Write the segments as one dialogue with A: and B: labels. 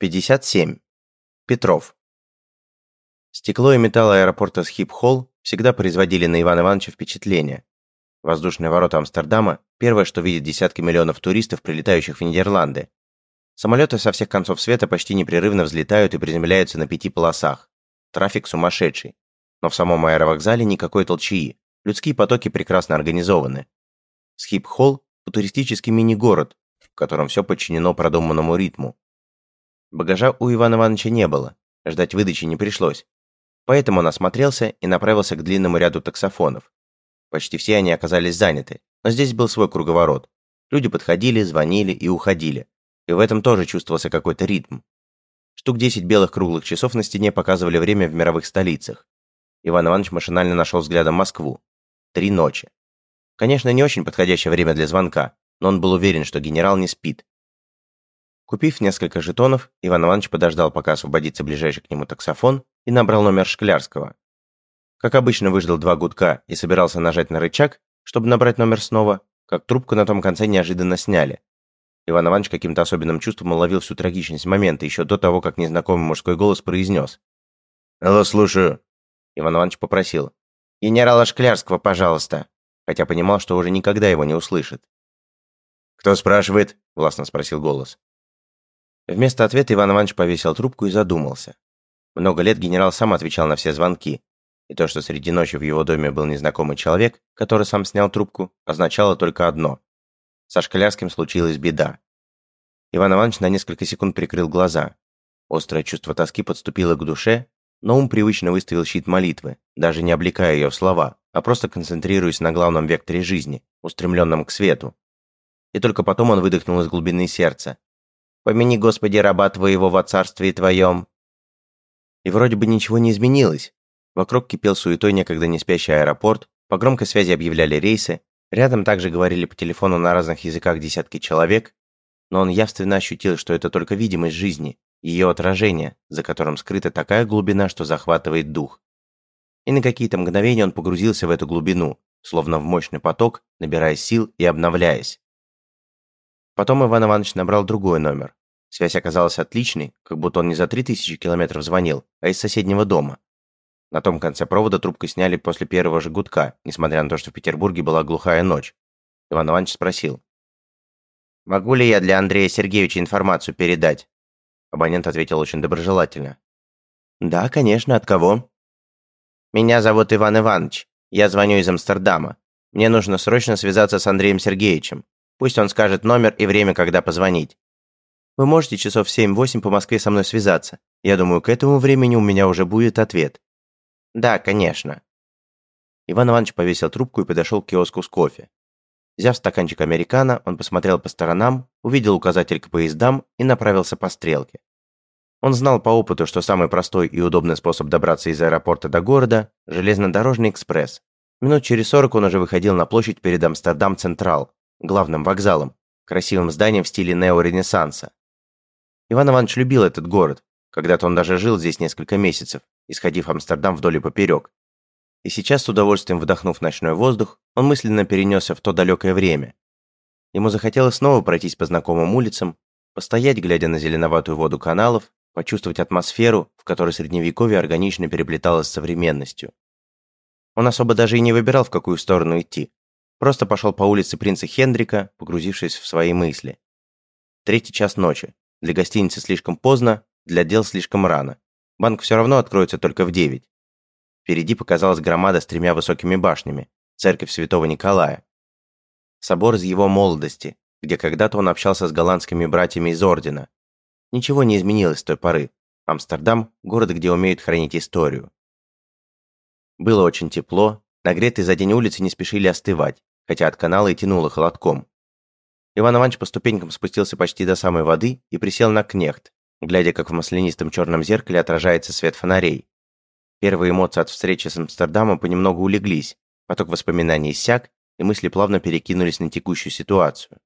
A: 57. Петров. Стекло и металл аэропорта Схип-Холл всегда производили на Ивана Ивановича впечатление. Воздушные ворота Амстердама – первое, что видят десятки миллионов туристов, прилетающих в Нидерланды. Самолеты со всех концов света почти непрерывно взлетают и приземляются на пяти полосах. Трафик сумасшедший. Но в самом аэровокзале никакой толчии. Людские потоки прекрасно организованы. Схип-Холл – туристический мини-город, в котором все подчинено продуманному ритму. Багажа у Ивана Ивановича не было, ждать выдачи не пришлось. Поэтому он осмотрелся и направился к длинному ряду таксофонов. Почти все они оказались заняты, но здесь был свой круговорот. Люди подходили, звонили и уходили. И в этом тоже чувствовался какой-то ритм. Штук 10 белых круглых часов на стене показывали время в мировых столицах. Иван Иванович машинально нашел взглядом Москву. Три ночи. Конечно, не очень подходящее время для звонка, но он был уверен, что генерал не спит. Купив несколько жетонов, Иван Иванович подождал, пока освободится ближайший к нему таксофон, и набрал номер Шклярского. Как обычно, выждал два гудка и собирался нажать на рычаг, чтобы набрать номер снова, как трубку на том конце неожиданно сняли. Иван Иванович каким-то особенным чувством уловил всю трагичность момента еще до того, как незнакомый мужской голос произнес.
B: «Алло, слушаю».
A: Иван Иванович попросил. «Генерала Шклярского, пожалуйста», хотя понимал, что уже никогда его не услышит.
B: «Кто спрашивает?»
A: – властно спросил голос. Вместо ответа Иван Иванович повесил трубку и задумался. Много лет генерал сам отвечал на все звонки, и то, что среди ночи в его доме был незнакомый человек, который сам снял трубку, означало только одно. Со Шкалярским случилась беда. Иван Иванович на несколько секунд прикрыл глаза. Острое чувство тоски подступило к душе, но ум привычно выставил щит молитвы, даже не облекая ее в слова, а просто концентрируясь на главном векторе жизни, устремленном к свету. И только потом он выдохнул из глубины сердца, Помяни, Господи, раба Твоего во царстве Твоем». И вроде бы ничего не изменилось. Вокруг кипел суетой некогда не спящий аэропорт, по громкой связи объявляли рейсы, рядом также говорили по телефону на разных языках десятки человек, но он явственно ощутил, что это только видимость жизни, ее отражение, за которым скрыта такая глубина, что захватывает дух. И на какие-то мгновения он погрузился в эту глубину, словно в мощный поток, набирая сил и обновляясь. Потом Иван Иванович набрал другой номер. Связь оказалась отличной, как будто он не за 3000 километров звонил, а из соседнего дома. На том конце провода трубку сняли после первого же гудка, несмотря на то, что в Петербурге была глухая ночь. Иван Иванович спросил. «Могу ли я для Андрея Сергеевича информацию передать?» Абонент ответил очень доброжелательно. «Да, конечно, от кого?» «Меня зовут Иван Иванович. Я звоню из Амстердама. Мне нужно срочно связаться с Андреем Сергеевичем. Пусть он скажет номер и время, когда позвонить. Вы можете часов в 7-8 по Москве со мной связаться. Я думаю, к этому времени у меня уже будет ответ. Да, конечно. Иван Иванович повесил трубку и подошел к киоску с кофе. Взяв стаканчик американо, он посмотрел по сторонам, увидел указатель к поездам и направился по стрелке. Он знал по опыту, что самый простой и удобный способ добраться из аэропорта до города – железнодорожный экспресс. Минут через сорок он уже выходил на площадь перед Амстердам Централ, главным вокзалом, красивым зданием в стиле неоренессанса. Иван Иванович любил этот город. Когда-то он даже жил здесь несколько месяцев, исходив Амстердам вдоль и поперек. И сейчас, с удовольствием вдохнув ночной воздух, он мысленно перенесся в то далекое время. Ему захотелось снова пройтись по знакомым улицам, постоять, глядя на зеленоватую воду каналов, почувствовать атмосферу, в которой средневековье органично переплеталось с современностью. Он особо даже и не выбирал, в какую сторону идти. Просто пошел по улице принца Хендрика, погрузившись в свои мысли. Третий час ночи. Для гостиницы слишком поздно, для дел слишком рано. Банк все равно откроется только в девять. Впереди показалась громада с тремя высокими башнями, церковь святого Николая. Собор из его молодости, где когда-то он общался с голландскими братьями из Ордена. Ничего не изменилось с той поры. Амстердам – город, где умеют хранить историю. Было очень тепло, нагретые за день улицы не спешили остывать хотя от канала и тянуло холодком. Иван Иванович по ступенькам спустился почти до самой воды и присел на кнехт, глядя, как в маслянистом черном зеркале отражается свет фонарей. Первые эмоции от встречи с Амстердамом понемногу улеглись, поток воспоминаний иссяк, и мысли плавно перекинулись на текущую ситуацию.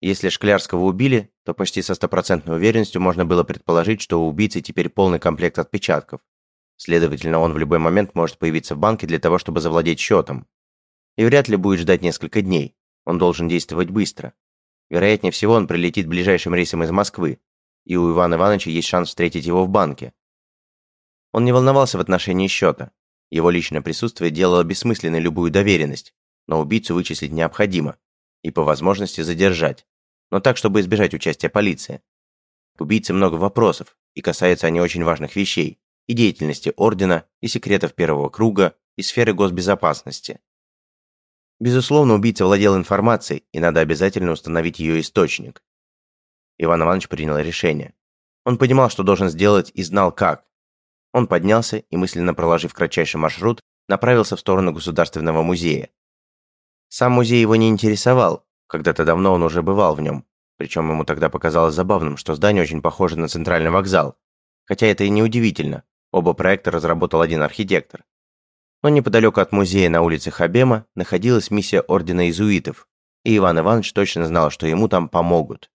A: Если Шклярского убили, то почти со стопроцентной уверенностью можно было предположить, что у убийцы теперь полный комплект отпечатков. Следовательно, он в любой момент может появиться в банке для того, чтобы завладеть счетом и вряд ли будет ждать несколько дней. Он должен действовать быстро. Вероятнее всего, он прилетит ближайшим рейсом из Москвы. и у Ивана Ивановича есть шанс встретить его в банке. Он не волновался в отношении счета. Его личное присутствие делало бессмысленной любую доверенность, но убийцу вычислить необходимо и по возможности задержать, но так, чтобы избежать участия полиции. К убийце много вопросов, и касаются они очень важных вещей, и деятельности Ордена, и секретов первого круга, и сферы госбезопасности. Безусловно, убийца владел информацией, и надо обязательно установить ее источник. Иван Иванович принял решение. Он понимал, что должен сделать, и знал как. Он поднялся и, мысленно проложив кратчайший маршрут, направился в сторону Государственного музея. Сам музей его не интересовал, когда-то давно он уже бывал в нем, причем ему тогда показалось забавным, что здание очень похоже на центральный вокзал. Хотя это и не удивительно, оба проекта разработал один архитектор. Но неподалеку от музея на улице Хабема находилась миссия Ордена Иезуитов, и Иван Иванович точно знал, что ему там помогут.